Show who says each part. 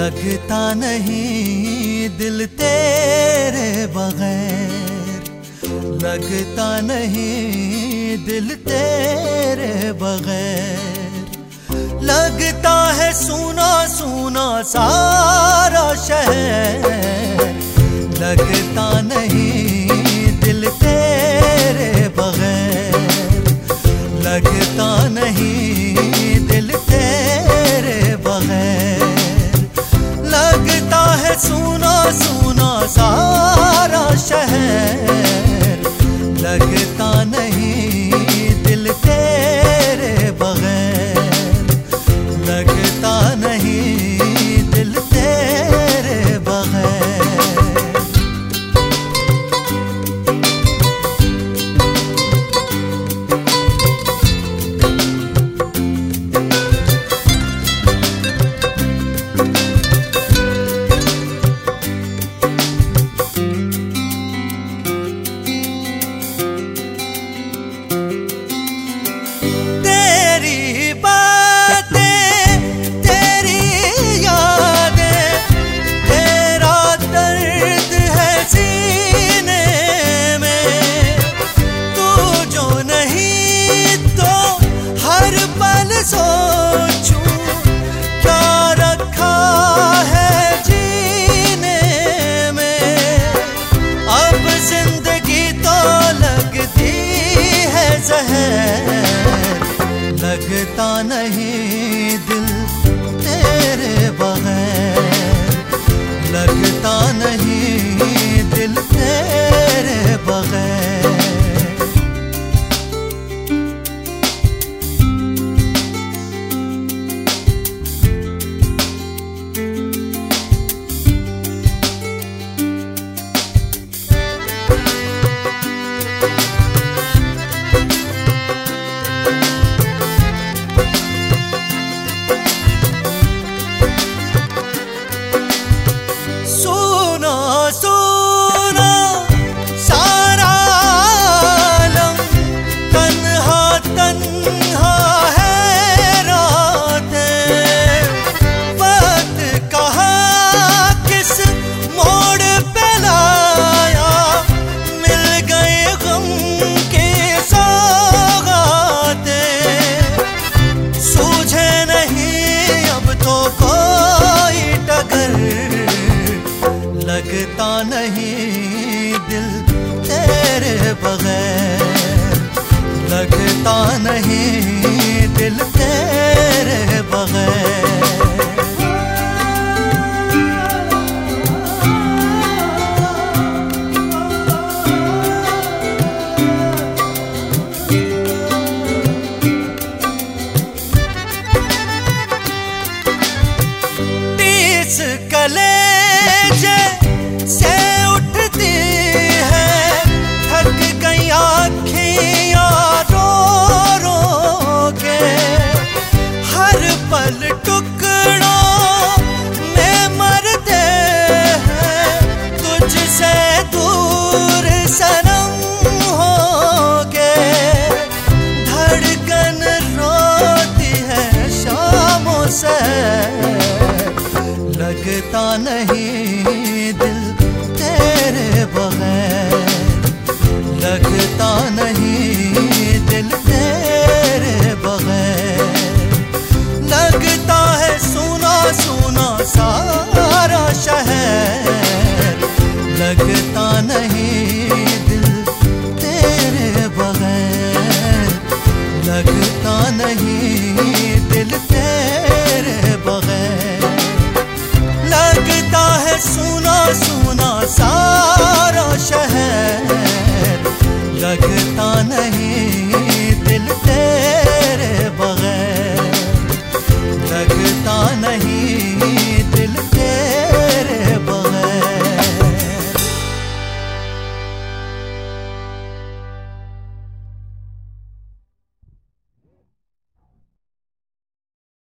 Speaker 1: लगता नहीं दिल तेरे बगैर। लगता नहीं दिल तेरे बगैर। लगता है सुना सुना सारा शहर। लगता नहीं दिल तेरे बगैर। लगता नहीं सुना सुना सारा शहर। लगता नहीं दिल तेरे बगैर। लगता जहर लगता नहीं दिल तेरे बगैर। लगता नहीं दिल तेरे बगैर। താനഹി सुना सुना सारा शहर लगता